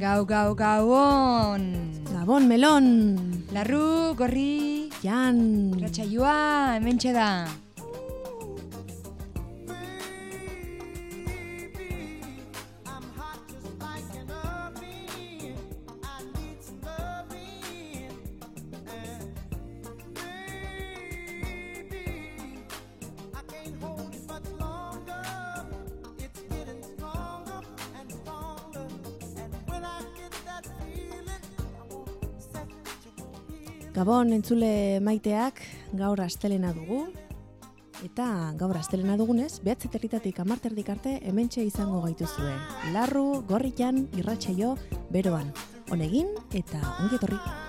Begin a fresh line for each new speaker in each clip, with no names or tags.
Gau, gau, gau on.
Gabon, melon.
Larru, gorri.
Jan.
Ratxa joa, hemen txeda.
Gabon entzule maiteak gaur astelena dugu, eta gaur astelena dugunez, behatze territatik amarterdik arte hementxe izango gaituzue. Larru, gorritan, irratsaio, beroan. Honegin eta ongi etorri.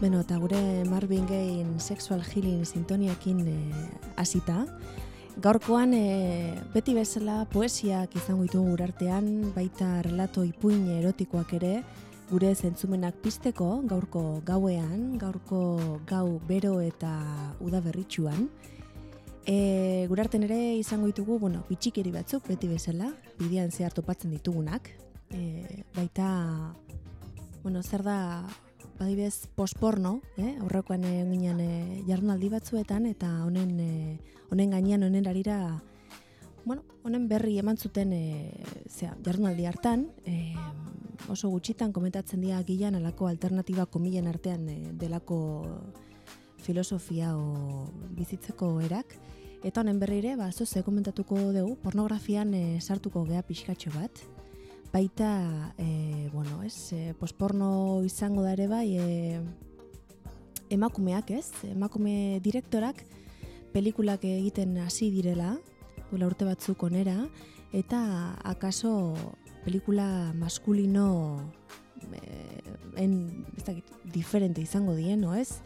Beno, eta gure Marvin Gayen Sexual Healing sintoniakin eh, hasita, e, Gaurkoan e, beti bezala poesiak izango ditugu urartean, baita relato ipuin erotikoak ere, gure zentzumenak pisteko gaurko gauean, gaurko gau bero eta udaberritxuan. E, gurarten ere izango ditugu, bueno, bitxikeri batzuk beti bezala, bidean zehar topatzen ditugunak. E, baita, bueno, zer da badibez posporno, eh, aurrekoan eginen eh, jarnaldi batzuetan eta honen eh, honen gainean honen arira
bueno, honen berri eman zuten eh, zera, jarnaldi hartan, eh, oso gutxitan komentatzen dira gilan alako alternativa komilen artean eh, delako filosofia o bizitzeko erak. Eta honen berri ere, ba, zoze, komentatuko dugu, pornografian eh, sartuko gea pixkatxo bat. Baita, e, bueno, ez, e, posporno izango da ere bai, e, emakumeak ez, emakume direktorak pelikulak egiten hasi direla, duela urte batzuk onera, eta akaso pelikula maskulino eh, en, ez dakit, diferente izango dien, no ez?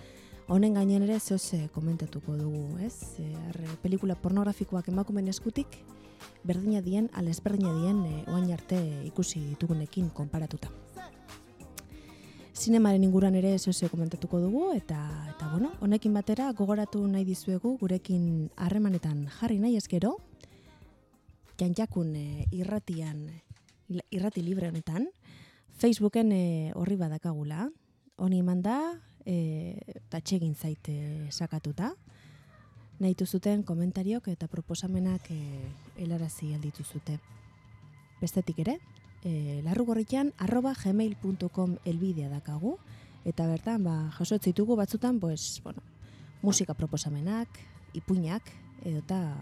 Honen gainen ere zehoz komentatuko dugu, ez? E, arre, pelikula pornografikoak emakumen eskutik, berdina dien, ala ezberdina dien, e, oain arte ikusi ditugunekin konparatuta. Zinemaren inguran ere zozio komentatuko dugu, eta, eta bueno, honekin batera gogoratu nahi dizuegu gurekin harremanetan jarri nahi ezkero, janjakun e, irratian, irrati libre honetan, Facebooken e, horri badakagula, honi eman da, e, eta txegin zaite sakatuta, nahi zuten komentariok eta proposamenak e, helarazi alditu zute. Bestetik ere, e, larrugorritan arroba gmail.com elbidea dakagu, eta bertan, ba, jaso ditugu batzutan, pues, bueno, musika proposamenak, ipuinak, edota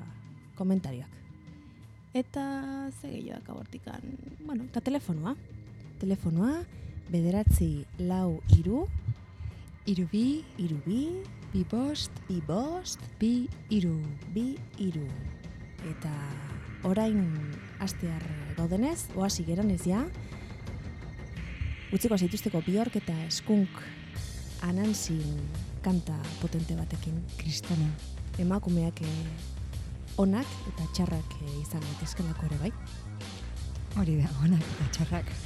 komentarioak. Eta ze gehiago dakabortikan, bueno, eta telefonoa. Telefonoa, bederatzi lau iru,
Iru bi,
iru bi,
bost,
bi bost,
bi iru.
bi iru. Eta orain astear gaudenez, oasi geran ez ja, utziko zaituzteko biork eta skunk anantzin kanta potente batekin.
Kristana.
Emakumeak eh, onak eta txarrak eh, izan daitezkelako ere bai.
Hori da, onak eta txarrak.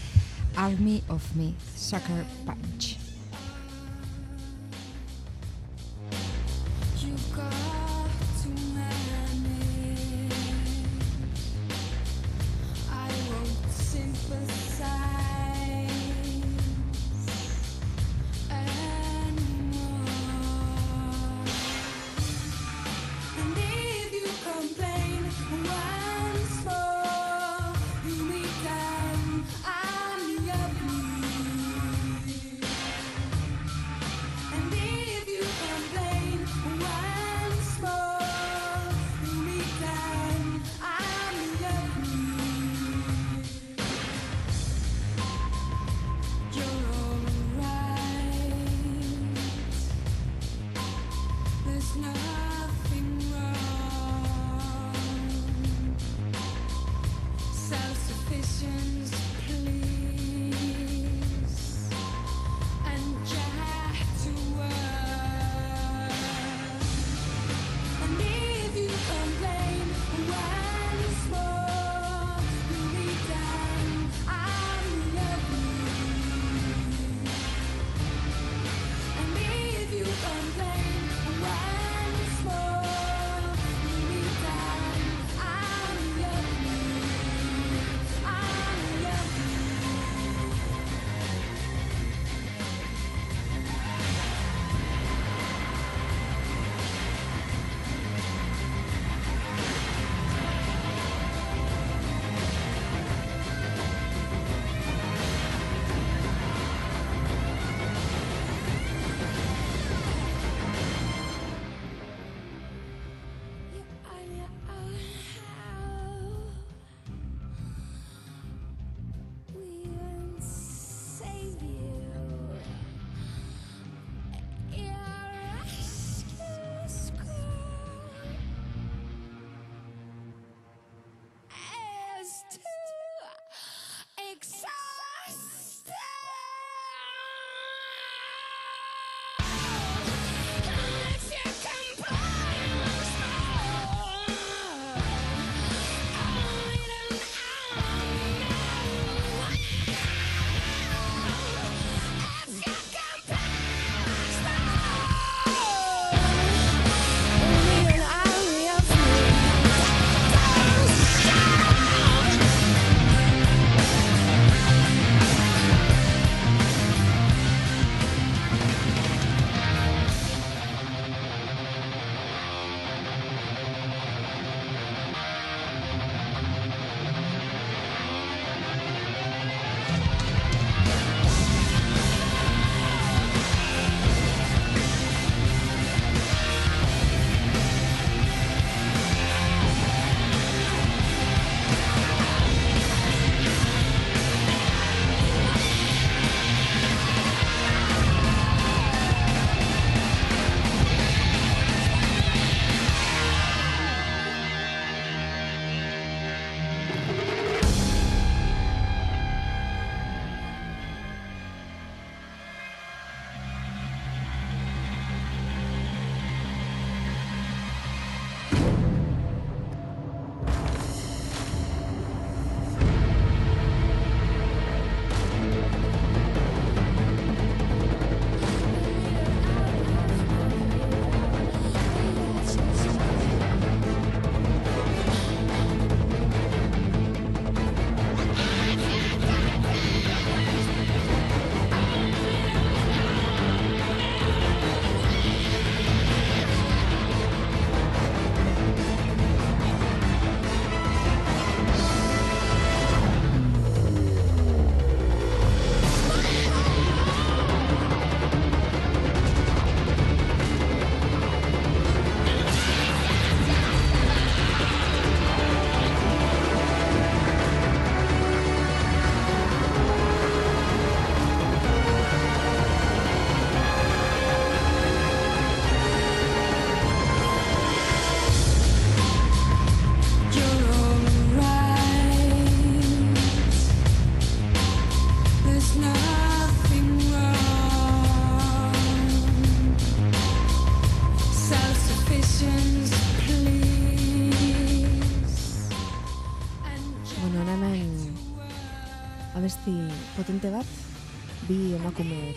Army of Me, Sucker Punch.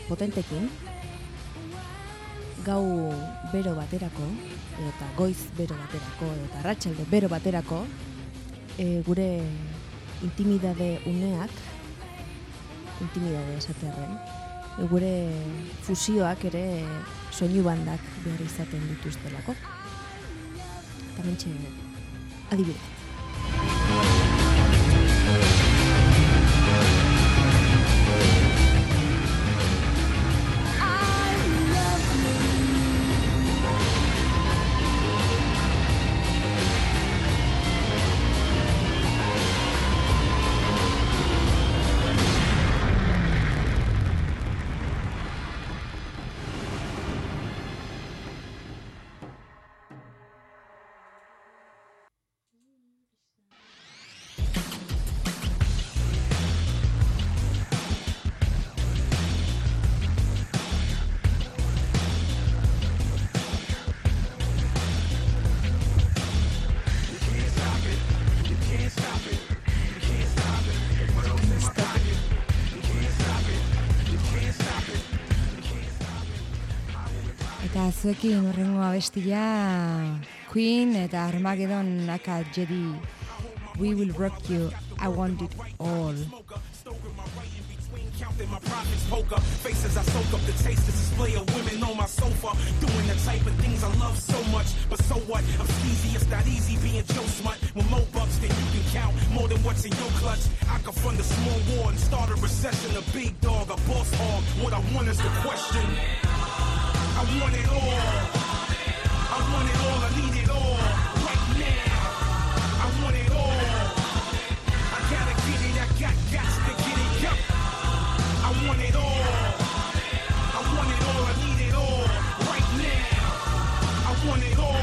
Potentekin, gau bero baterako, eta goiz bero baterako, eta arratsalde bero baterako, e, gure intimidade uneak, intimidade esatearen, e, gure fusioak ere soinu bandak behar izaten dituztelako. Eta mentxe, adibide.
Eta zuekin urrengo abestia Queen eta Armageddon aka Jedi We will rock you, I want it all.
Counting my profits, poker faces. I soak up the taste, the display of women on my sofa, doing the type of things I love so much. But so what? I'm skeezy, it's not easy being Joe Smut. With more bucks than you can count, more than what's in your clutch. I can fund a small war and start a recession. A big dog, a boss hog. What I want is the question. I want it all. I want it all. I need it all right now. I want it all. I gotta get it. I got got to get it. Yup. I want it all. I want it all. I need it all right now. I want it all.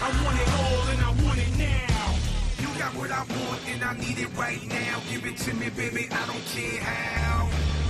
I want it all and I want it now. You got what I want and I need it right now. Give it to me, baby. I don't care how.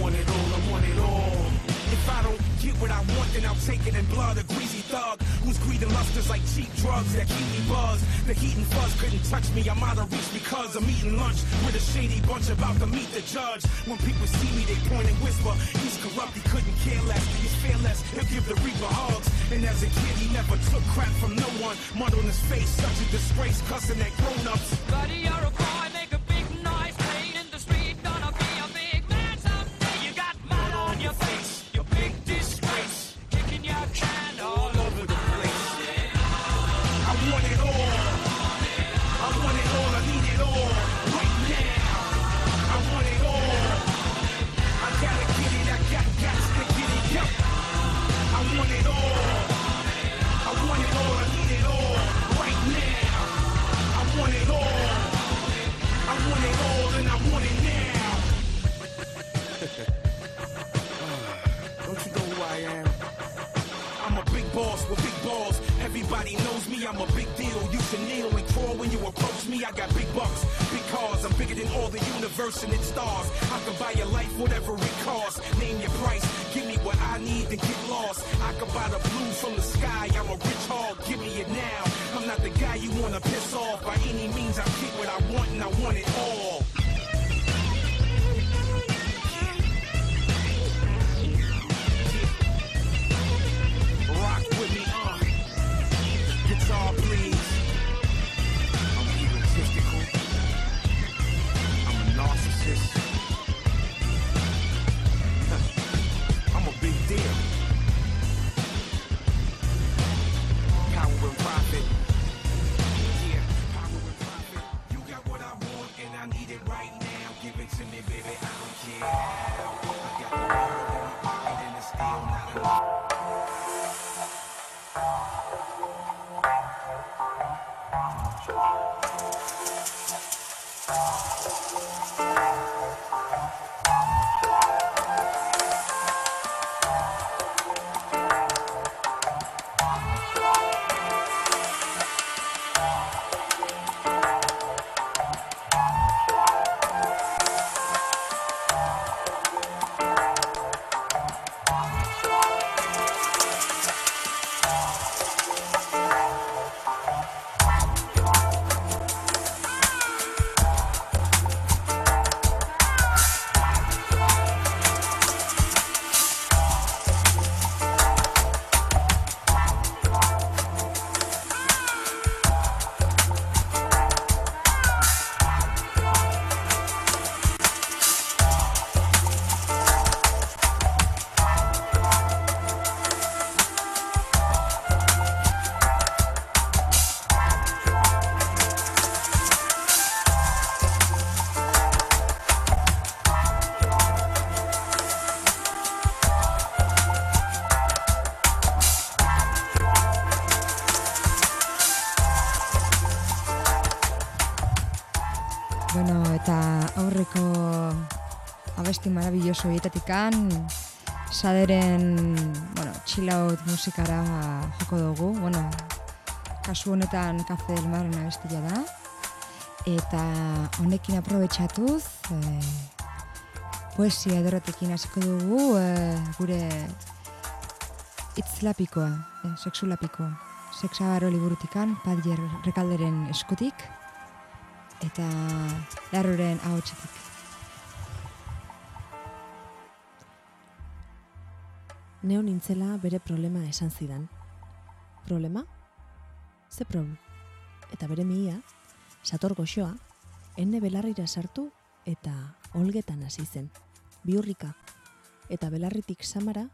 Want it all, I want it all. If I don't get what I want, then I'll take it in blood. A greasy thug whose greed and lust is like cheap drugs that keep me buzzed. The heat and fuzz couldn't touch me. I'm out of reach because I'm eating lunch with a shady bunch about to meet the judge. When people see me, they point and whisper. He's corrupt, he couldn't care less. He's fearless, he'll give the reaper hugs. And as a kid, he never took crap from no one. Mud on his face, such a disgrace, cussing at grown-ups.
Buddy, you're a
hietatikan saderen, bueno, chill out musikara joko dugu, bueno, kasu honetan Cafe del Marren abestia da, eta honekin aprobetxatuz, e, poesia ederrotekin hasiko dugu e, gure itzlapikoa, e, sexulapikoa, sexabaro liburutikan, Padjer Rekalderen eskutik, eta larroren ahotsetik.
Neo nintzela bere problema esan zidan. Problema? Ze prob? Eta bere mihia, sator goxoa, enne belarrira sartu eta olgetan hasi zen. Biurrika, eta belarritik samara,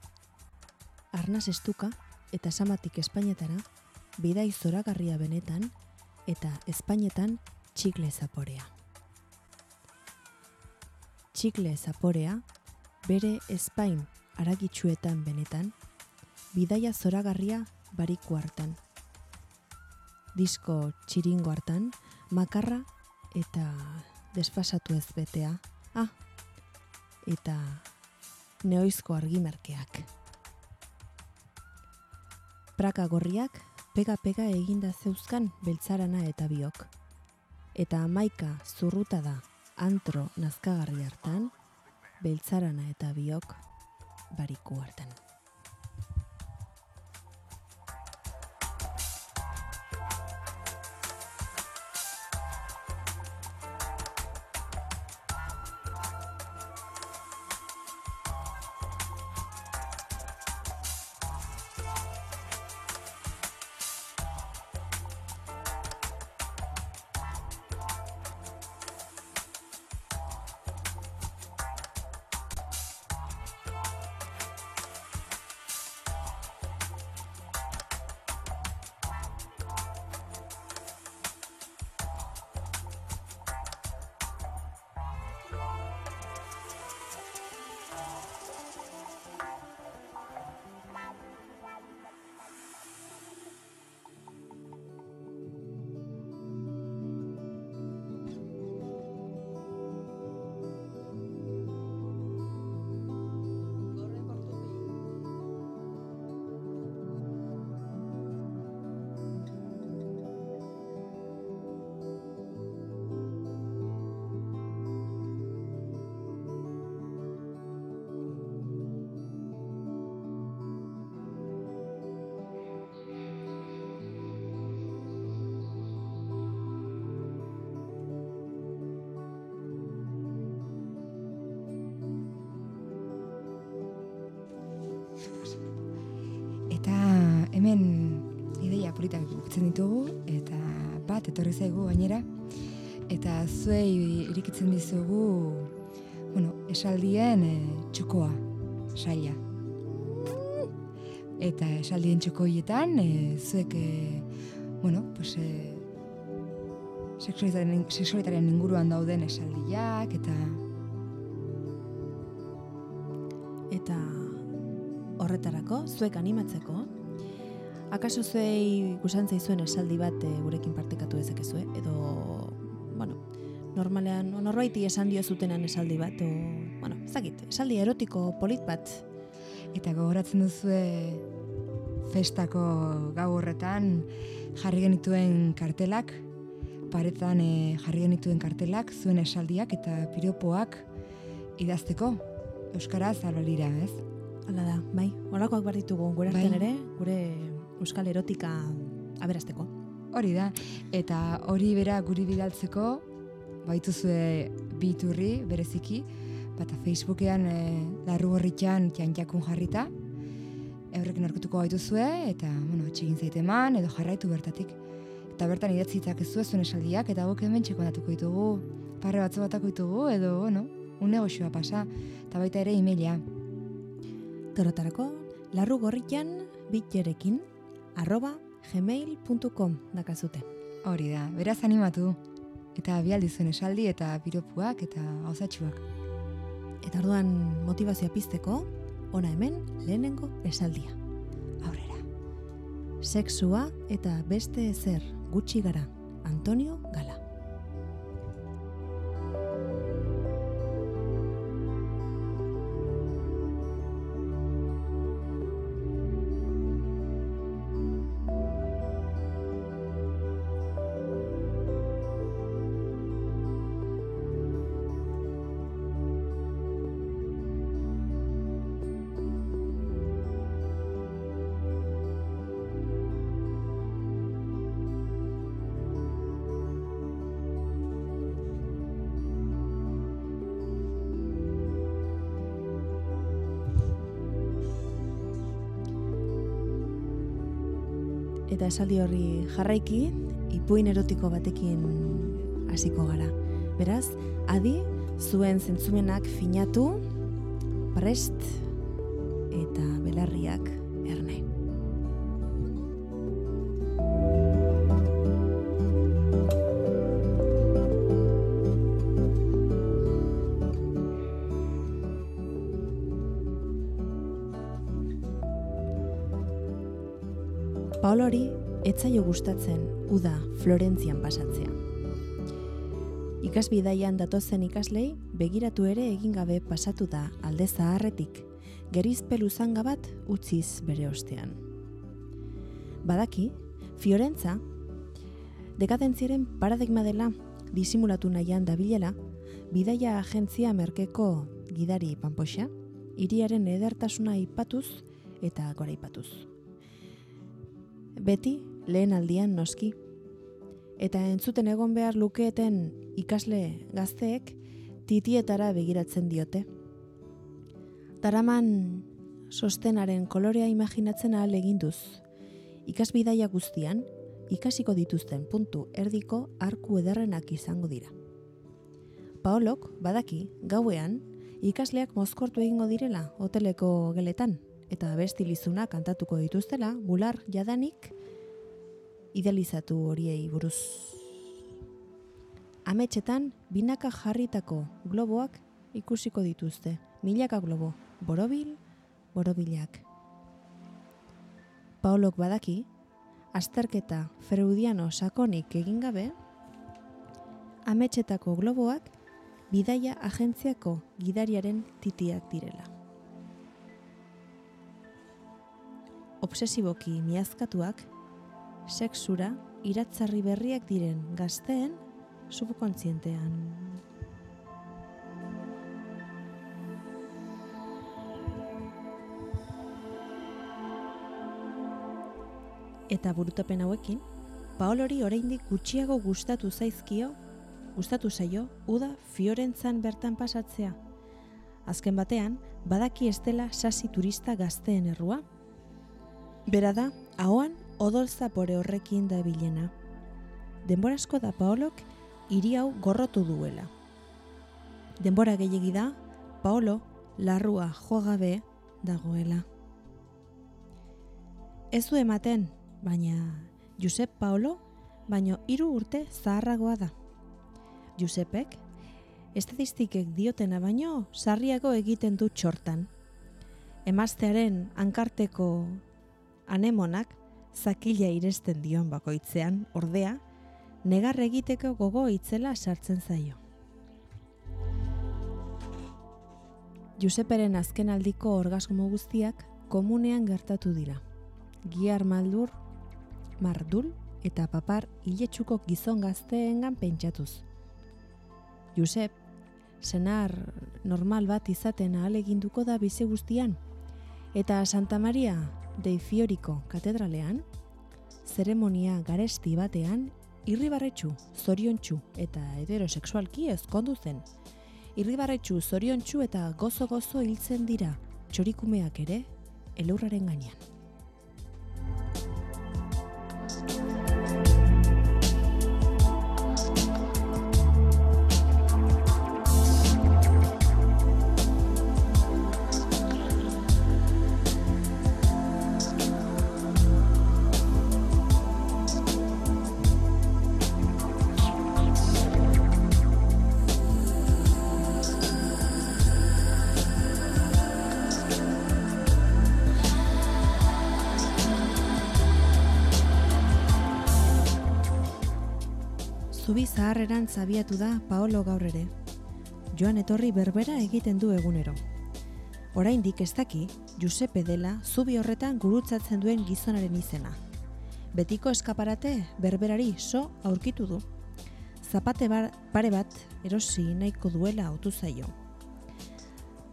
arnaz estuka eta samatik espainetara, bidai zoragarria benetan eta espainetan txikle zaporea. Txikle zaporea, bere espain aragitsuetan benetan, bidaia zoragarria bariku hartan. Disko txiringo hartan, makarra eta desfasatu ez betea. Ah, eta neoizko argimerkeak. Praka gorriak pega-pega eginda zeuzkan beltzarana eta biok. Eta amaika zurruta da antro nazkagarri hartan, beltzarana eta biok bariku
politak ukitzen ditugu, eta bat etorri zaigu gainera, eta zuei irikitzen dizugu, bueno, esaldien e, txokoa, saia. Eta esaldien txokoietan, e, zuek, e, bueno, pues, e, sexualitatearen, sexualitatearen inguruan dauden esaldiak, eta
Eta horretarako, zuek animatzeko, akaso zuei gusantzei zuen esaldi bat e, gurekin partekatu dezakezue, edo, bueno, normalean, norbaiti esan dio zutenan esaldi bat, o, bueno, ez dakit, esaldi erotiko polit bat,
Eta gogoratzen duzue festako gau horretan jarri genituen kartelak, paretan eh, jarri genituen kartelak, zuen esaldiak eta piropoak idazteko. Euskaraz albalira, ez?
Hala da, bai, horakoak behar ditugu gure
Bai.
ere, gure euskal erotika aberasteko.
Hori da, eta hori bera guri bidaltzeko, baituzue bi iturri bereziki, bata Facebookean e, larru horritan janjakun jarrita, eurrekin aurkituko gaituzue, eta, bueno, txegin zaiteman, edo jarraitu bertatik. Eta bertan idatzi ditzakezue zuen esaldiak, eta guk hemen txekondatuko ditugu, parre batzu batako ditugu, edo, bueno, une goxoa pasa, eta baita ere emaila.
Torotarako, larru gorrian bitjerekin arroba gmail.com dakazute.
Hori da, beraz animatu. Eta bialdi zuen esaldi eta piropuak eta gauzatxuak.
Eta orduan motivazioa pizteko, ona hemen lehenengo esaldia.
Aurrera.
Sexua eta beste ezer gutxi gara. Antonio Gala. Eta esaldi horri jarraiki ipuin erotiko batekin hasiko gara. Beraz, adi zuen zentzumenak finatu, prest eta belarriak erne. Etzaio gustatzen uda Florentzian pasatzea. Ikasbidaian datozen ikaslei begiratu ere egin gabe pasatu da alde zaharretik, gerizpelu zanga bat utziz bere ostean. Badaki, Fiorentza, dekadentziaren paradigma dela disimulatu nahian dabilela, bidaia agentzia merkeko gidari panpoxa, hiriaren edertasuna ipatuz eta goraipatuz. Beti lehen aldian noski. Eta entzuten egon behar lukeeten ikasle gazteek titietara begiratzen diote. Taraman sostenaren kolorea imaginatzen ahal eginduz. Ikasbidaia guztian, ikasiko dituzten puntu erdiko arku ederrenak izango dira. Paolok, badaki, gauean, ikasleak mozkortu egingo direla hoteleko geletan, eta bestilizuna kantatuko dituztela, bular jadanik idealizatu horiei buruz. Ametxetan binaka jarritako globoak ikusiko dituzte. Milaka globo, borobil, borobilak. Paulok badaki, azterketa freudiano sakonik egin gabe, ametxetako globoak bidaia agentziako gidariaren titiak direla. Obsesiboki miazkatuak, sexura iratzarri berriak diren gazteen subkontzientean. Eta burutapen hauekin, Paolori oraindik gutxiago gustatu zaizkio, gustatu zaio, uda Fiorentzan bertan pasatzea. Azken batean, badaki ez dela sasi turista gazteen errua. Bera da, ahoan odol zapore horrekin da bilena. Denbora asko da Paolok hiri hau gorrotu duela. Denbora gehiegi da, Paolo larrua jogabe dagoela. Ez du ematen, baina Josep Paolo, baino hiru urte zaharragoa da. Josepek, estadistikek diotena baino sarriago egiten du txortan. Emaztearen hankarteko anemonak zakila iresten dion bakoitzean, ordea, negar egiteko gogo itzela sartzen zaio. Joseperen azken aldiko orgasmo guztiak komunean gertatu dira. Giar maldur, mardul eta papar iletsuko gizon gazteengan pentsatuz. Josep, senar normal bat izaten ahaleginduko da bizi guztian, eta Santa Maria dei Fioriko katedralean, zeremonia garesti batean, irribarretxu, zoriontsu eta heterosexualki ezkondu zen. Irribarretxu, zoriontsu eta gozo-gozo hiltzen dira, txorikumeak ere, elurraren gainean. Zaharreran zabiatu da Paolo gaur ere. Joan etorri berbera egiten du egunero. Oraindik ez daki Giuseppe dela zubi horretan gurutzatzen duen gizonaren izena. Betiko eskaparate berberari so aurkitu du. Zapate bar, pare bat erosi nahiko duela autu zaio.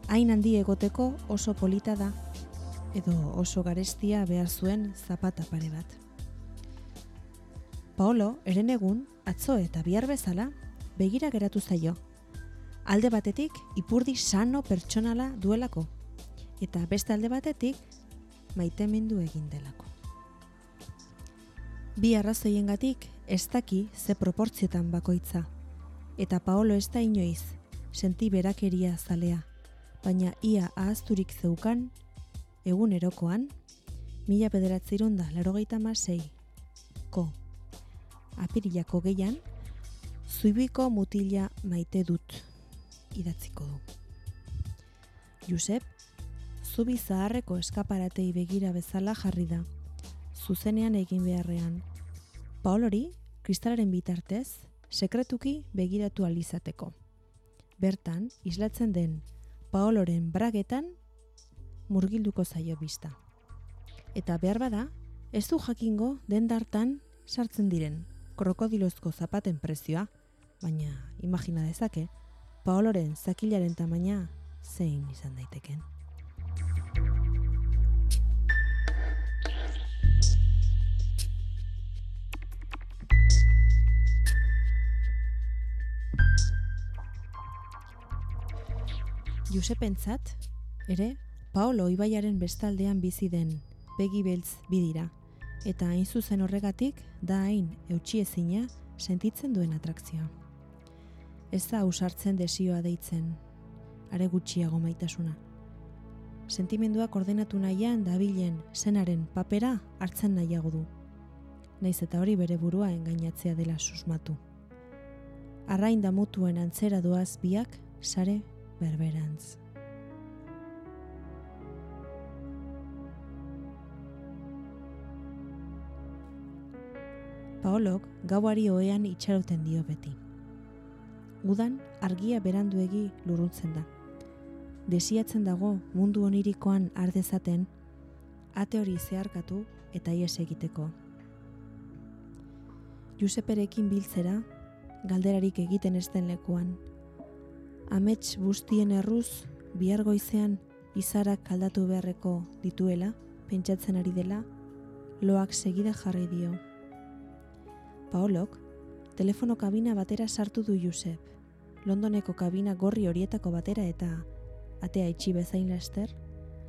Hain handi egoteko oso polita da, edo oso garestia behar zuen zapata pare bat. Paolo, eren egun, atzo eta bihar bezala, begira geratu zaio. Alde batetik, ipurdi sano pertsonala duelako. Eta beste alde batetik, maitemendu egin delako. Bi arrazoiengatik ez daki ze proportziotan bakoitza. Eta Paolo ez da inoiz, senti berakeria zalea, baina ia ahazturik zeukan, egunerokoan, mila bederatzerun da larogeita masei, ko, apirilako geian, zuibiko mutila maite dut, idatziko du. Josep, zubi zaharreko eskaparatei begira bezala jarri da, zuzenean egin beharrean. Paolori, kristalaren bitartez, sekretuki begiratu alizateko. Bertan, islatzen den Paoloren bragetan murgilduko zaio bista. Eta behar bada, ez du jakingo dendartan sartzen diren krokodilozko zapaten prezioa, baina imagina dezake, Paoloren zakilaren tamaina zein izan daiteken. Josepentzat, ere, Paolo ibaiaren bestaldean bizi den begi beltz bidira, eta hain zuzen horregatik da hain eutxiezina sentitzen duen atrakzioa. Ez da ausartzen desioa deitzen, are gutxiago maitasuna. Sentimenduak ordenatu nahian dabilen senaren papera hartzen nahiago du. Naiz eta hori bere burua engainatzea dela susmatu. Arrain damutuen antzera doaz biak sare berberantz. Paolok gauari oean itxaroten dio beti. Udan argia beranduegi lurruntzen da. Desiatzen dago mundu onirikoan ardezaten, ate hori zeharkatu eta ies egiteko. Joseperekin biltzera, galderarik egiten ez den lekuan. Amets bustien erruz, bihar goizean izarak aldatu beharreko dituela, pentsatzen ari dela, loak segida jarri dio. Paolok, telefono kabina batera sartu du Josep. Londoneko kabina gorri horietako batera eta atea itxi bezain laster,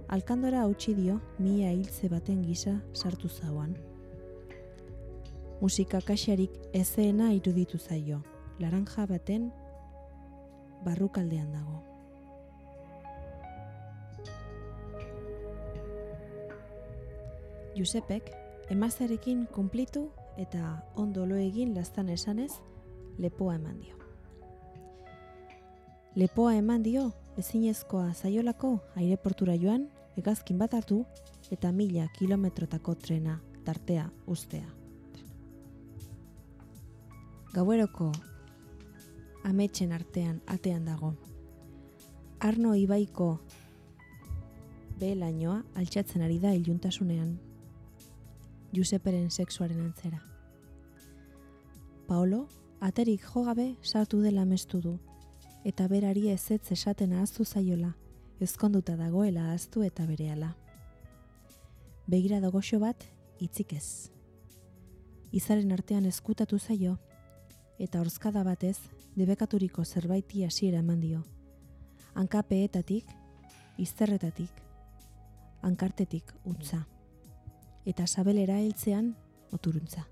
alkandora hautsi dio mila hiltze baten gisa sartu zauan. Musika kaxarik ezeena iruditu zaio, laranja baten barrukaldean dago. Josepek emazarekin konplitu eta ondo lo egin lastan esanez lepoa eman dio. Lepoa eman dio ezinezkoa zaiolako aireportura joan hegazkin bat hartu eta mila kilometrotako trena tartea ustea. Gaueroko ametsen artean atean dago. Arno ibaiko behelainoa altxatzen ari da iluntasunean. Joseperen sexuaren antzera. Paolo, aterik jogabe sartu dela mestu du, eta berari ezetz esaten ahaztu zaiola, ezkonduta dagoela ahaztu eta berehala. Begira dagoxo bat, hitzik ez. Izaren artean eskutatu zaio, eta horzkada batez, debekaturiko zerbaiti hasiera eman dio. Hankapeetatik, izterretatik, hankartetik utza. Eta sabelera heltzean oturuntza.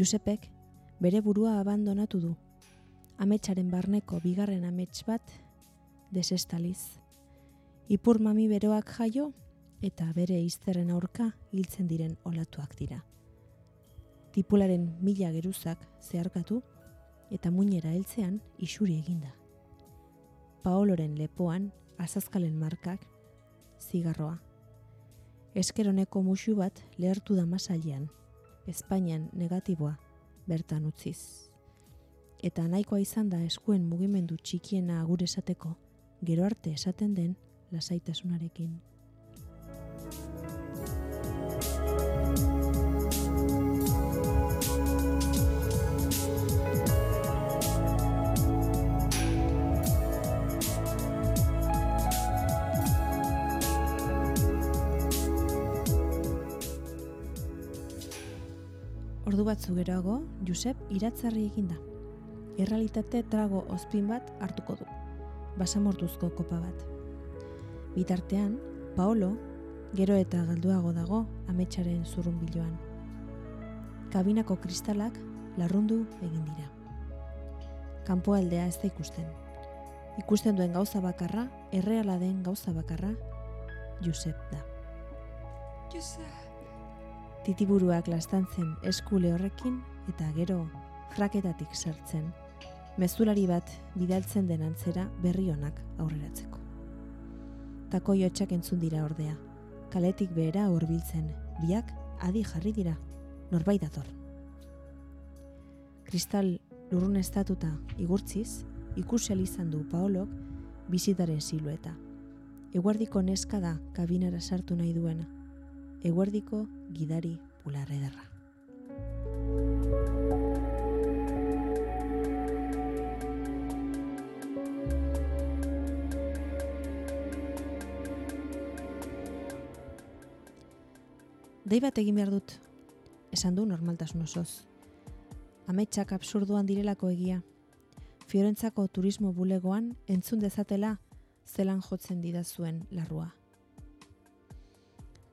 Josepek bere burua abandonatu du. Ametsaren barneko bigarren amets bat desestaliz. Ipur mami beroak jaio eta bere izterren aurka hiltzen diren olatuak dira. Tipularen mila geruzak zeharkatu eta muinera heltzean isuri eginda. Paoloren lepoan azazkalen markak, zigarroa. Eskeroneko musu bat lehertu da masailean, Espainian negatiboa bertan utziz. Eta nahikoa izan da eskuen mugimendu txikiena agur esateko, gero arte esaten den lasaitasunarekin. Batzu geroago, Josep iratzarri eginda. Errealitate trago ospin bat hartuko du. Basamortuzko kopa bat. Bitartean, Paolo gero eta galduago dago ametsaren zurrunbiloan. kabinako kristalak larrundu egin dira. Kanpoaldea ez da ikusten. Ikusten duen gauza bakarra, erreala den gauza bakarra, Josep da. Titiburuak lastantzen eskule horrekin eta gero fraketatik sartzen, mezulari bat bidaltzen den antzera berri onak aurreratzeko. Takoi hotxak entzun dira ordea, kaletik behera hurbiltzen, biak adi jarri dira, norbait dator. Kristal lurrun estatuta igurtziz, ikusi izan du Paolok bizitaren silueta. Eguerdiko neska da kabinara sartu nahi duena. Eguerdiko gidari bularrederra. Dei bat egin behar dut, esan du normaltasun osoz. Ametsak absurduan direlako egia. Fiorentzako turismo bulegoan entzun dezatela zelan jotzen didazuen larrua.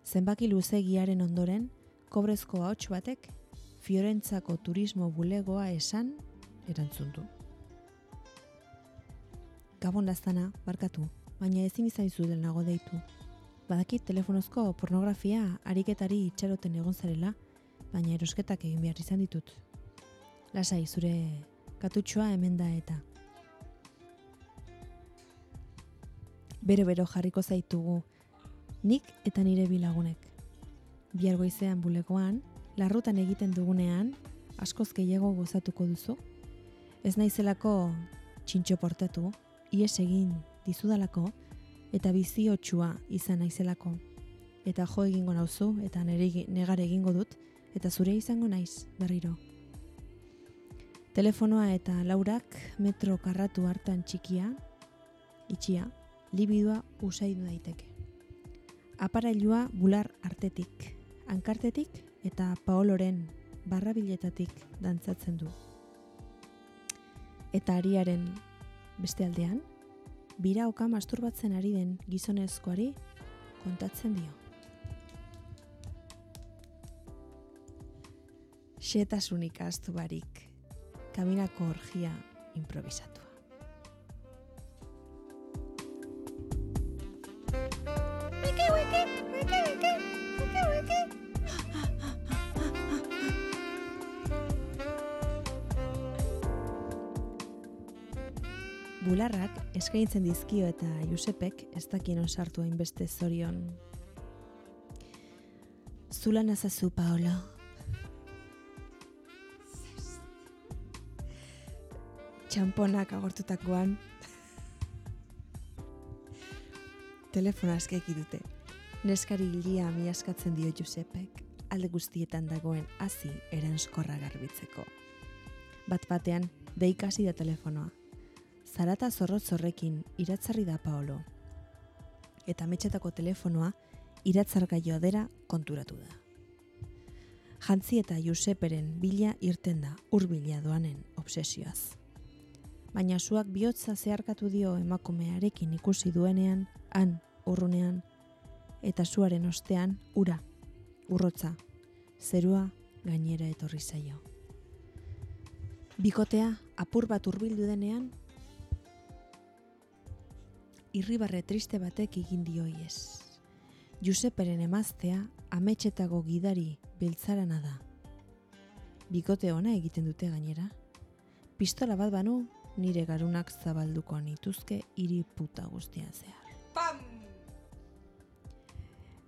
Zenbaki luzegiaren ondoren, kobrezko ahots batek Fiorentzako turismo bulegoa esan erantzun du. Gabon laztana, barkatu, baina ezin izan zuten nago deitu. Badakit telefonozko pornografia ariketari itxaroten egon zarela, baina erosketak egin behar izan ditut. Lasai, zure katutxoa hemen da eta. Bero-bero jarriko zaitugu, nik eta nire bilagunek. Bihar goizean bulegoan, larrutan egiten dugunean, askoz gehiago gozatuko duzu. Ez naizelako txintxo portatu, ies egin dizudalako, eta biziotsua izan naizelako. Eta jo egingo nauzu, eta negar egingo dut, eta zure izango naiz berriro. Telefonoa eta laurak metro karratu hartan txikia, itxia, libidua usaidu daiteke. Aparailua bular artetik, hankartetik eta paoloren barrabiletatik dantzatzen du. Eta ariaren beste aldean, bira oka masturbatzen ari den gizonezkoari kontatzen dio. Xetasunik ahaztu barik, kaminako orgia improvisatua. Eskaintzen dizkio eta Josepek ez dakin sartu hainbeste zorion. Zula nazazu, Paolo. Txamponak agortutakoan. Telefona askeki dute. Neskari hilia miaskatzen dio Josepek, alde guztietan dagoen hasi eranskorra garbitzeko. Bat batean, deikasi da telefonoa. Zarata zorrotz zorrekin iratzarri da Paolo. Eta metxetako telefonoa iratzargaioa dera konturatu da. Jantzi eta Joseperen bila irten da urbila doanen obsesioaz. Baina suak bihotza zeharkatu dio emakumearekin ikusi duenean, han, urrunean, eta suaren ostean, ura, urrotza, zerua gainera etorri zaio. Bikotea apur bat hurbildu denean, irribarre triste batek egin dio iez. Joseperen emaztea ametxetako gidari biltzarana da. Bikote ona egiten dute gainera. Pistola bat banu, nire garunak zabalduko nituzke hiri puta guztian zehar.
Pam!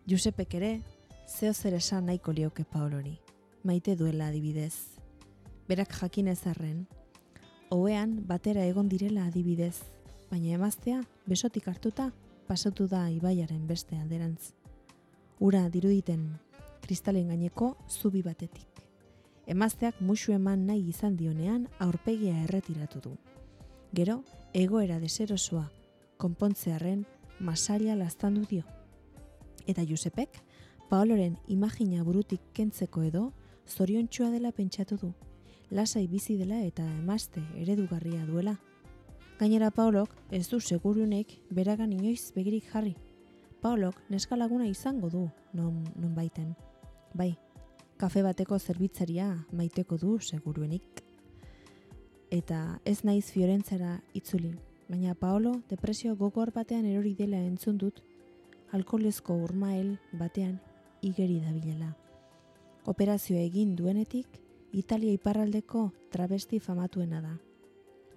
Josepek ere, zeo zer esan nahiko lioke Paolori. Maite duela adibidez. Berak jakin ezarren, hoean batera egon direla adibidez, baina emaztea besotik hartuta pasatu da ibaiaren beste alderantz. Ura diruditen kristalen gaineko zubi batetik. Emazteak musu eman nahi izan dionean aurpegia erretiratu du. Gero, egoera deserosoa, konpontzearen masaila laztandu dio. Eta Josepek, Paoloren imagina burutik kentzeko edo, zoriontsua dela pentsatu du. Lasai bizi dela eta emazte eredugarria duela. Gainera Paolok ez du segurunek beragan inoiz begirik jarri. Paolok neska laguna izango du non, non baiten. Bai, kafe bateko zerbitzaria maiteko du seguruenik. Eta ez naiz Fiorentzara itzuli, baina Paolo depresio gogor batean erori dela entzun dut, alkoholezko urmael batean igeri dabilela. Operazioa egin duenetik, Italia iparraldeko travesti famatuena da.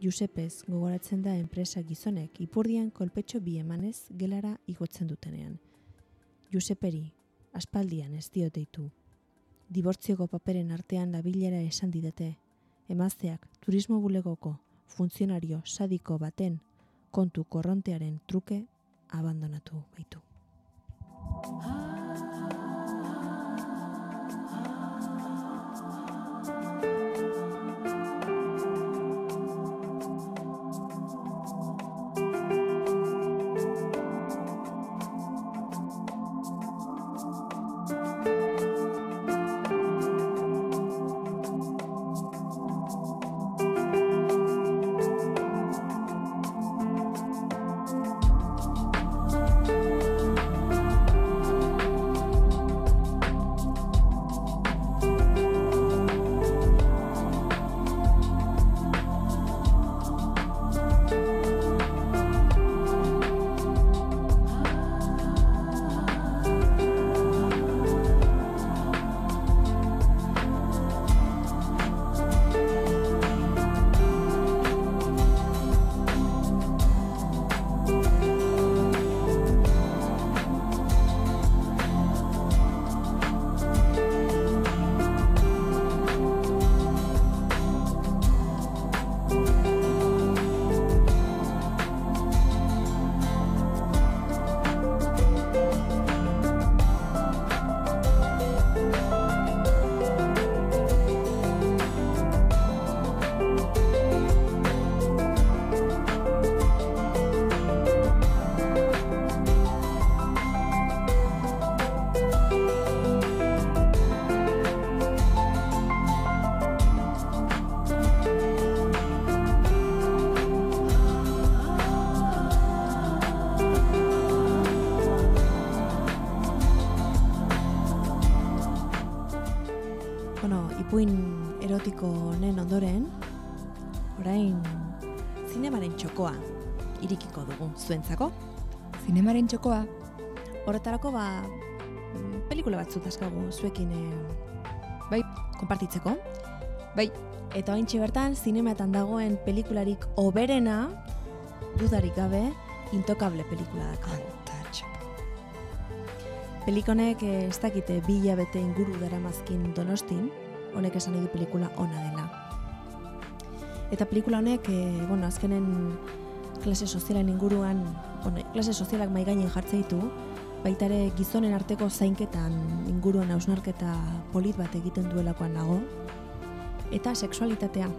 Giuseppez gogoratzen da enpresa gizonek ipurdian kolpetxo bi emanez gelara igotzen dutenean. Giusepperi, aspaldian ez dioteitu. Dibortzioko paperen artean dabilera esan didate, emazteak turismo bulegoko funtzionario sadiko baten kontu korrontearen truke abandonatu baitu. Bueno, irikiko dugu zuentzako.
Zinemaren txokoa,
Horretarako ba, mm, pelikula batzu dazkagu zuekin e,
bai,
konpartitzeko.
bai,
Eta ointxe bertan, zinemetan dagoen pelikularik oberena, dudarik gabe, intokable pelikula da. Pelikonek eh, ez dakite bi hilabete inguru daramazkin donostin, honek esan du pelikula ona dela. Eta pelikula honek, e, bueno, azkenen klase sozialen inguruan, bueno, klase sozialak mai gainen jartzen ditu, baita ere gizonen arteko zainketan inguruan hausnarketa polit bat egiten duelakoan nago, eta sexualitatea.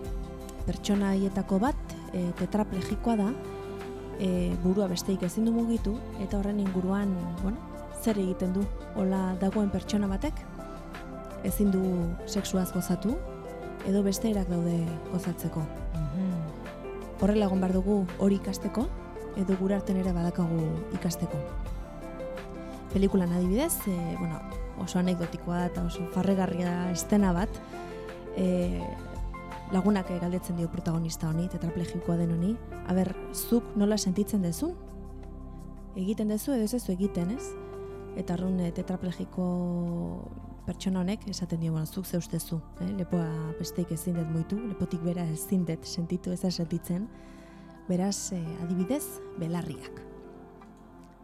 Pertsona haietako bat e, tetraplegikoa da, e, burua besteik ezin du mugitu, eta horren inguruan, bueno, zer egiten du hola dagoen pertsona batek? Ezin du sexuaz gozatu, edo beste erak daude gozatzeko. Horrela egon behar dugu hori ikasteko, edo gure arten ere badakagu ikasteko. Pelikulan adibidez, e, bueno, oso anekdotikoa eta oso farregarria estena bat, e, lagunak galdetzen dio protagonista honi, tetraplegikoa den honi, aber, zuk nola sentitzen dezun? Egiten dezu edo ez ez egiten, ez? Eta arrun tetraplegiko pertsona honek esaten dio, bueno, zuk ze ustezu, eh? lepoa besteik ezin dut muitu, lepotik bera ezin dut sentitu ez sentitzen, beraz, eh, adibidez, belarriak.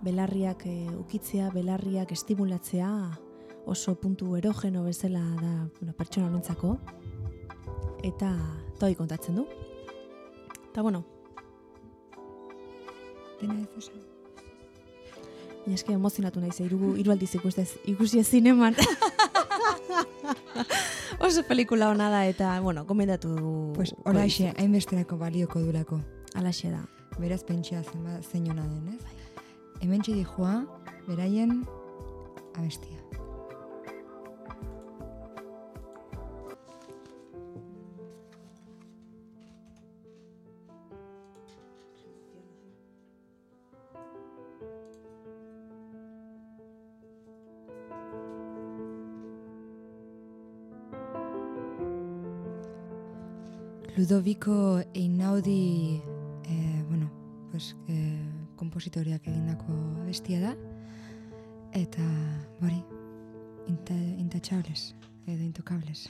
Belarriak eh, ukitzea, belarriak estimulatzea oso puntu erogeno bezala da bueno, pertsona honentzako eta toi kontatzen du. Eta bueno,
dena ez esan.
Baina eske emozionatu naiz, hiru hiru aldiz ikusi ikusi zineman. Oso pelikula ona da eta bueno, gomendatu dugu.
Pues oraxe, hainbesterako balioko durako.
alaxe da.
Beraz pentsia zen ba, zein ona den, ez? Hemen joa, beraien abestia. Ludovico Einaudi, eh, bueno, pues, eh, kompositoriak egindako bestia da, eta, bori, inta, intouchables, edo intocables.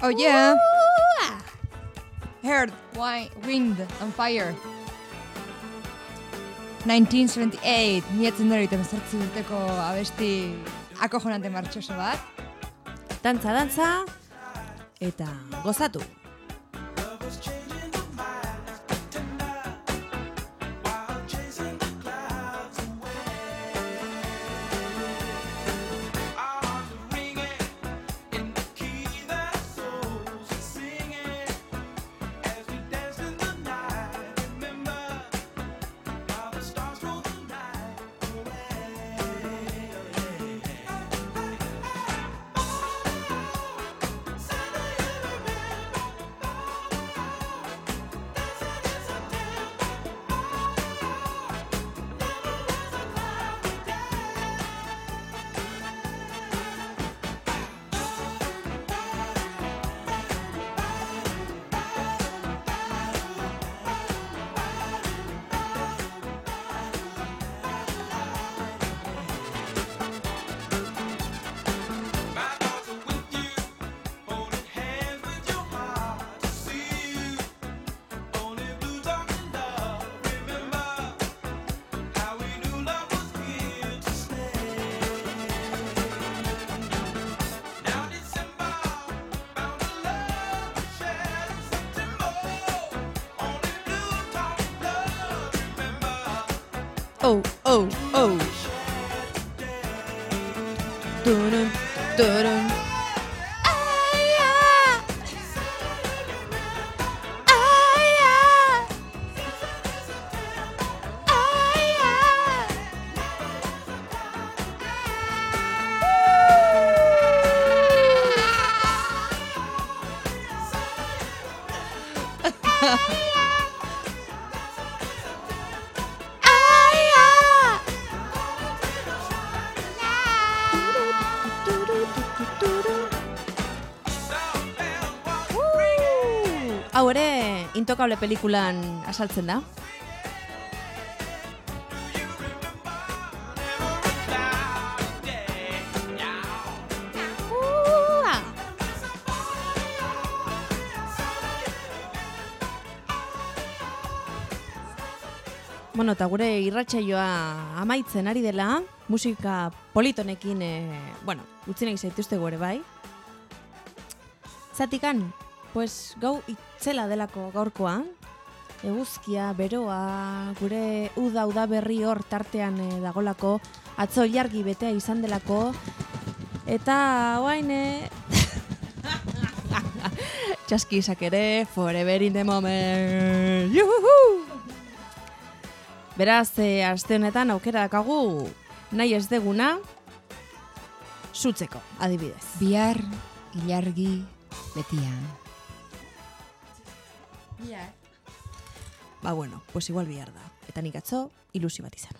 Oh yeah! Wine, wind and fire. 1978, miatzen dara egiten zortzi urteko abesti akojonante martxoso bat.
Dantza, dantza, eta gozatu. Intokable pelikulan asaltzen da. Ua! Bueno, eta gure irratsaioa amaitzen ari dela, musika politonekin, e, bueno, utzi nahi zaituzte ere bai. Zatikan, pues gau itzela delako gaurkoa, eguzkia, beroa, gure uda uda berri hor tartean e, dagolako, atzo jargi betea izan delako, eta guain, e, txaskizak ere, forever in the moment, juhuhu! Beraz, e, aste honetan aukera dakagu nahi ez deguna sutzeko, adibidez.
Bihar, ilargi, betia.
Ba, bueno, pues igual bihar da. Eta nik atzo, ilusi bat izan.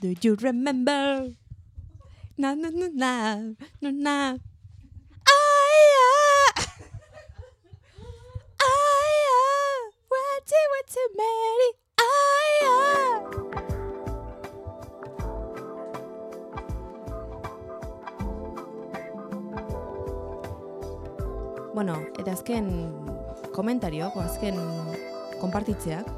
Do you remember? Na na na na na na. Aya, aya, wati wati Mary, aya. Bueno, eta azken komentariok, azken konpartitzeak,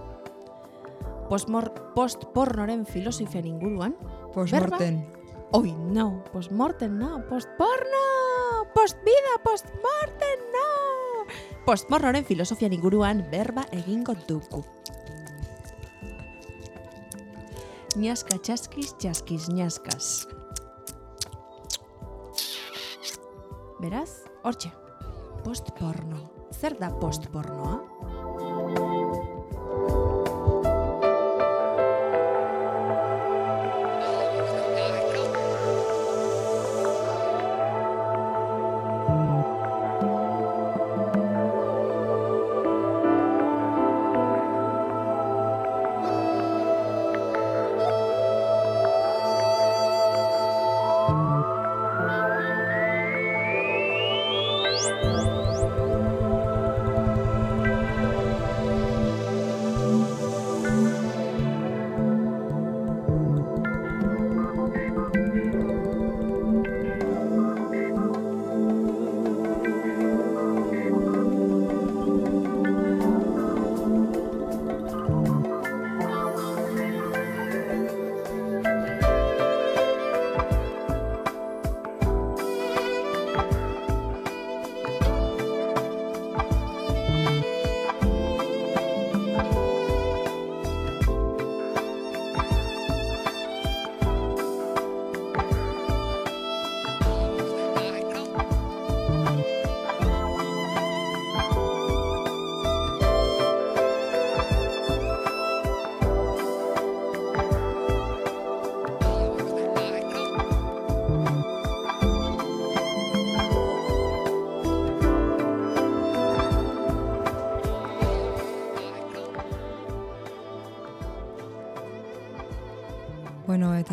postmor, post-pornoren filosofian inguruan,
Postmorten.
Oi, no, postmortem no, postporno, postvida, postmortem no. Postpornoren filosofian inguruan berba egingo dugu. Niaska txaskiz, txaskiz, niaskas. Beraz, hortxe, postporno. Zer da postpornoa?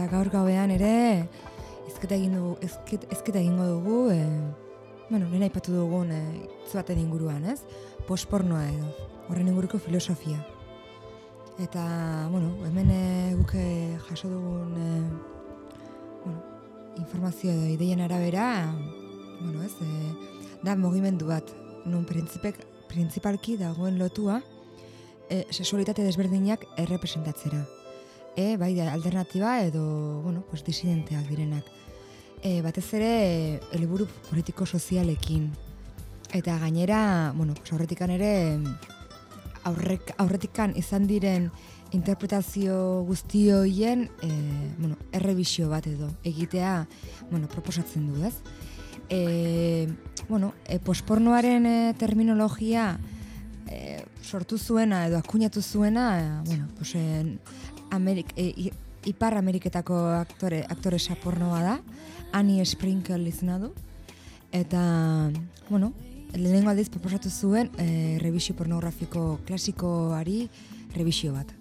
Gaur gauean ere, ezketa, egin dugu, ezket, ezketa egingo dugu, e, bueno, lehen aipatu dugun e, hitz baten inguruan, ez? Postpornoa edo, horren inguruko filosofia. Eta, bueno, hemen e, guk jaso dugun e, bueno, informazio edo ideien arabera, bueno, ez, e, da mugimendu bat, nun printzipek, printzipalki dagoen lotua, e, sexualitate desberdinak errepresentatzera. E, bai, alternatiba edo, bueno, pues, disidenteak direnak. E, batez ere, helburu politiko-sozialekin. Eta gainera, bueno, pues, aurretikan ere, aurrek, aurretikan izan diren interpretazio guzti hoien, e, bueno, errebisio bat edo, egitea, bueno, proposatzen du, ez? E, bueno, e, pospornoaren e, terminologia e, sortu zuena edo akuñatu zuena, e, bueno, pues, e, Amerik, e, Ipar Ameriketako aktore, aktore sapornoa da, Annie Sprinkle izena du, eta, bueno, lehenengo aldiz proposatu zuen e, revisio pornografiko klasikoari revisio bat.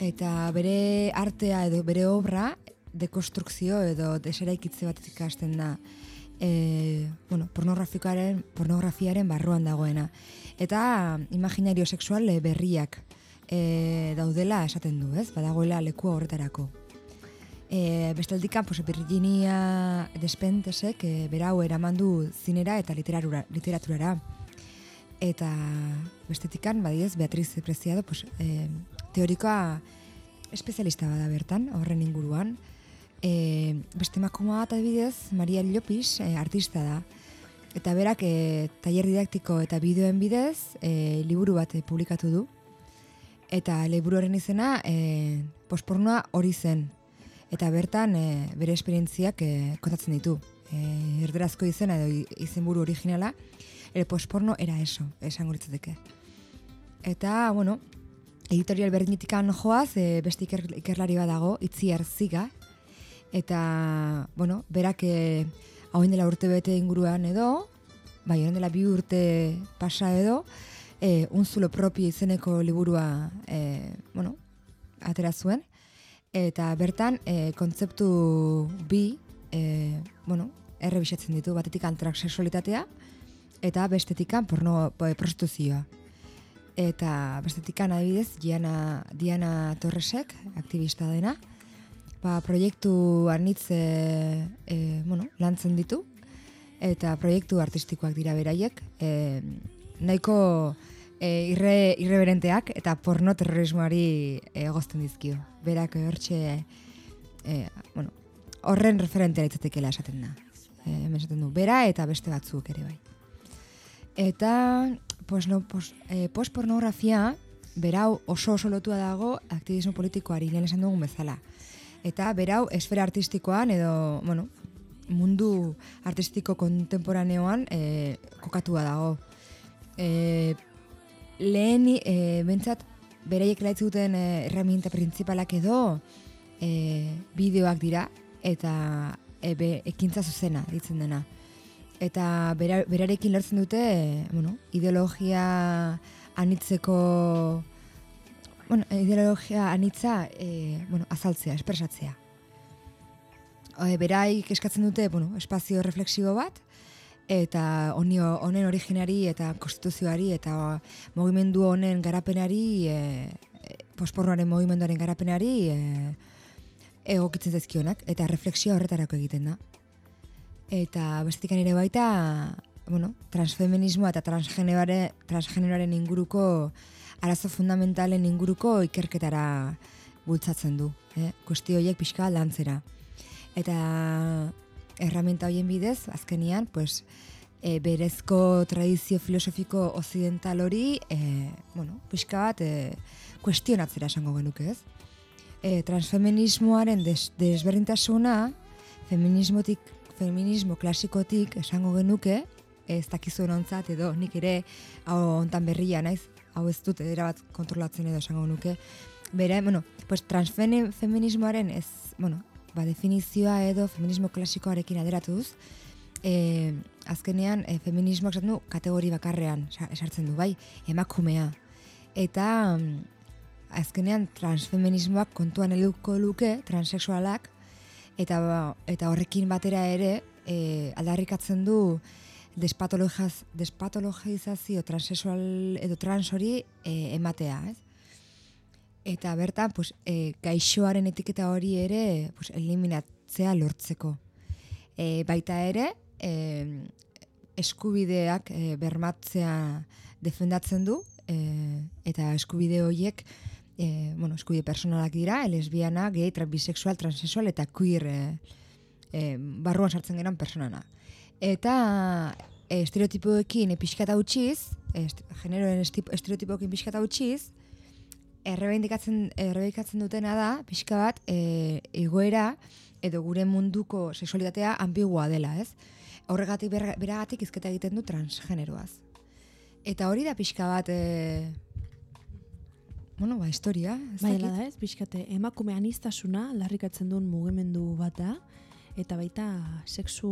Eta bere artea edo bere obra dekonstrukzio edo deseraikitze bat ikasten da e, bueno, pornografikoaren, pornografiaren barruan dagoena. Eta imaginario sexual berriak e, daudela esaten du, ez? Badagoela leku horretarako. E, bestaldikan, pues, Virginia Despentesek e, berau eraman du zinera eta literatura, literaturara. Eta bestetikan, badiez, Beatriz Preciado, pues, e, teorikoa espezialista bada bertan, horren inguruan. E, beste emakumea bat adibidez, Maria Llopis, e, artista da. Eta berak e, tailer didaktiko eta bideoen bidez e, liburu bat e, publikatu du. Eta liburuaren izena e, pospornoa hori zen. Eta bertan e, bere esperientziak e, kontatzen ditu. E, erderazko izena edo izenburu originala, ere posporno era eso, esango litzateke. Eta, bueno, editorial berdinitikan joaz, e, beste iker, ikerlari bat dago, itziar ziga, eta, bueno, berak e, hauen dela urte bete inguruan edo, bai, orain dela bi urte pasa edo, e, unzulo propio izeneko liburua, e, bueno, atera zuen, eta bertan e, kontzeptu bi, e, bueno, errebisatzen ditu, batetik transexualitatea, eta bestetikan porno, e, prostituzioa. Eta bestetikan adibidez, Diana, Diana Torresek, aktivista dena, ba, proiektu anitz e, e, bueno, lantzen ditu, eta proiektu artistikoak dira beraiek, e, nahiko e, irre, irreberenteak eta porno terrorismoari egozten dizkio. Berak hortxe, e, bueno, horren referentea litzatekeela esaten da. E, esaten du, bera eta beste batzuk ere bai. Eta pues no, pues, e, postpornografia berau oso oso lotua dago aktivismo politikoari lehen esan dugun bezala. Eta berau esfera artistikoan edo, bueno, mundu artistiko kontemporaneoan e, kokatua dago. E, lehen e, bentsat beraiek laitz duten e, herramienta printzipalak edo e, bideoak dira eta e, be, ekintza zuzena ditzen dena eta bera, berarekin lortzen dute, eh, bueno, ideologia anitzeko bueno, ideologia anitza e, bueno, azaltzea, espresatzea. E, beraik eskatzen dute, bueno, espazio reflexibo bat, eta onio, honen originari eta konstituzioari eta mugimendu honen garapenari, e, e, posporroaren mugimenduaren garapenari e, egokitzen zaizkionak, eta reflexioa horretarako egiten da. Eta bestetik ere baita, bueno, transfeminismoa eta transgeneroare, transgeneroaren inguruko arazo fundamentalen inguruko ikerketara bultzatzen du. Eh? Kuestio horiek pixka lantzera. Eta erramenta hoien bidez, azkenian, pues, e, berezko tradizio filosofiko occidental hori, e, bueno, pixka bat, e, kuestionatzera esango genuke, ez? E, transfeminismoaren des, desberdintasuna, feminismotik, feminismo klasikotik esango genuke, ez dakizuen ontzat edo nik ere hau hontan berria naiz, hau ez dut erabat kontrolatzen edo esango nuke. Bera, bueno, pues transfeminismoaren ez, bueno, ba, definizioa edo feminismo klasikoarekin aderatuz, e, azkenean e, feminismoak esaten du kategori bakarrean sa- esartzen du, bai, emakumea. Eta mm, azkenean transfeminismoak kontuan eduko luke transexualak eta eta horrekin batera ere e, aldarrikatzen du despatologizazio transexual edo trans hori e, ematea, ez? Eta bertan, pues, e, gaixoaren etiketa hori ere pues, eliminatzea lortzeko. E, baita ere, e, eskubideak e, bermatzea defendatzen du, e, eta eskubide horiek, e, bueno, eskubide personalak dira, lesbiana, gay, tra- bisexual, transexual eta queer e, e, barruan sartzen geran personana. Eta e, estereotipoekin e, pixkata utxiz, e, generoen estereotipoekin pixkata utxiz, errebeindikatzen, errebeindikatzen dutena da, pixka bat, e, egoera edo gure munduko sexualitatea ambigua dela, ez? Horregatik beragatik izketa egiten du transgeneroaz. Eta hori da pixka bat, e, bueno, ba, historia,
Bai, da ez, pixkate, emakume anistasuna larrikatzen duen mugimendu bat da, eta baita sexu,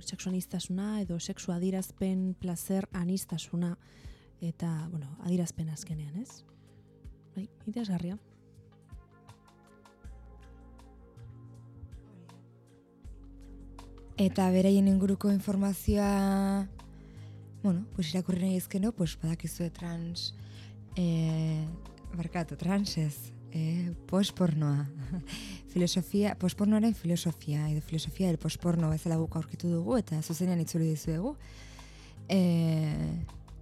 sexu anistasuna edo sexu adirazpen placer anistasuna, eta, bueno, adirazpen azkenean, ez? Bai, interesgarria.
Eta beraien inguruko informazioa, bueno, pues irakurri nahi ezkeno, pues badakizue trans, eh, barkatu, transez, eh, postpornoa, filosofia, postpornoaren filosofia, edo filosofia del postporno bezala guk aurkitu dugu, eta zuzenean itzuli dizuegu. Eh,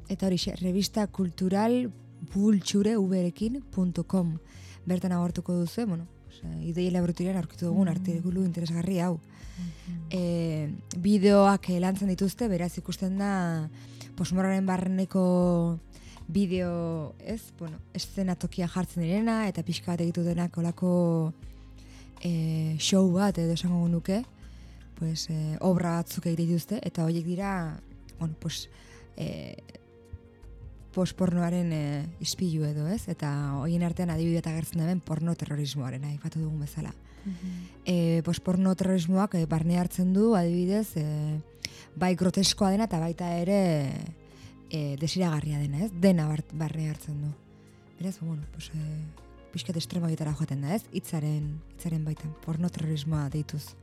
eta hori, revista kultural bultxure uberekin.com bertan agortuko duzu, bueno, idei laboratorian aurkitu dugun artikulu interesgarri hau. E, bideoak lantzen dituzte, beraz ikusten da posmoraren barreneko bideo, ez, bueno, eszenatokia jartzen direna, eta pixka bat egitu denak olako e, show bat edo esango nuke, pues, e, obra batzuk egite dituzte, eta horiek dira, bueno, pues, e, pospornoaren e, ispilu edo, ez? Eta horien artean adibide eta agertzen da hemen porno terrorismoaren, aipatu dugun bezala e, posporno terrorismoak e, barne hartzen du, adibidez, e, bai groteskoa dena eta baita ere e, desiragarria dena, ez? Dena barne hartzen du. Beraz, bueno, pues, e, pixkat joaten da, ez? Hitzaren, hitzaren baitan, porno terrorismoa deituz.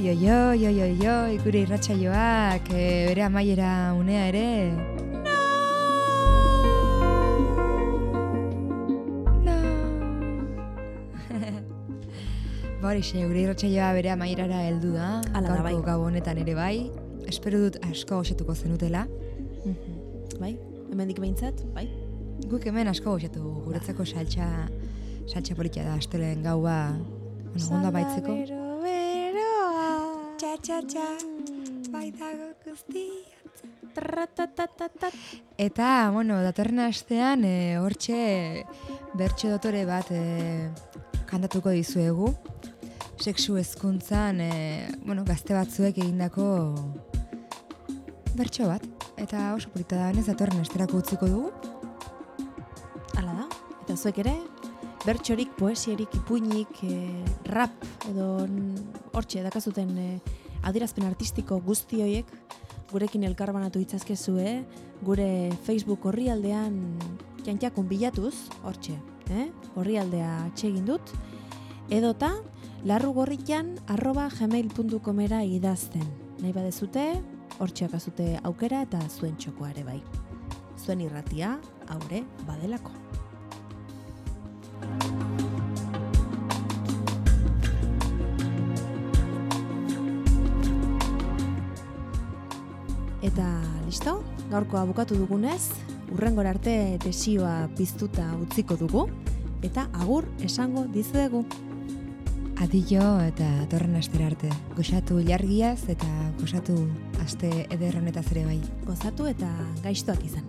Oi, oi, oi, oi, oi, gure irratsaioak e, bere amaiera unea ere. No! No! ba horixe, gure irratsaioa bere amaierara heldu da.
Hala da, bai.
gau honetan ere bai. Espero dut asko goxetuko zenutela.
Bai, hemendik behintzat, bai.
Guk hemen asko goxetu guretzako saltxa, saltxa politia da, astelen gaua, bueno, onda baitzeko. Txa, txa, txa, bai dago guztia. Eta, bueno, datorren astean, e, hortxe bertso dotore bat e, kantatuko dizuegu. Sexu hezkuntzan, e, bueno, gazte batzuek egindako bertso bat. Eta oso polita da, ez datorren asterako utziko dugu.
Hala da. Eta zuek ere, bertxorik, poesierik, ipuinik, eh, rap edo hortxe dakazuten eh, adierazpen artistiko guzti horiek gurekin elkarbanatu itzazkezue, gure Facebook orrialdean jantiakun bilatuz, hortxe, eh? orrialdea atxegin dut, edota larrugorritan arroba gmail.comera idazten. Nahi badezute, hortxe akazute aukera eta zuen txokoa ere bai. Zuen irratia, haure badelako. Eta listo, gaurkoa bukatu dugunez, urrengora arte desioa piztuta utziko dugu, eta agur esango dizuegu.
Adio eta torren astera arte. Goxatu ilargiaz eta goxatu aste eder honetaz ere bai.
Gozatu eta gaiztuak izan.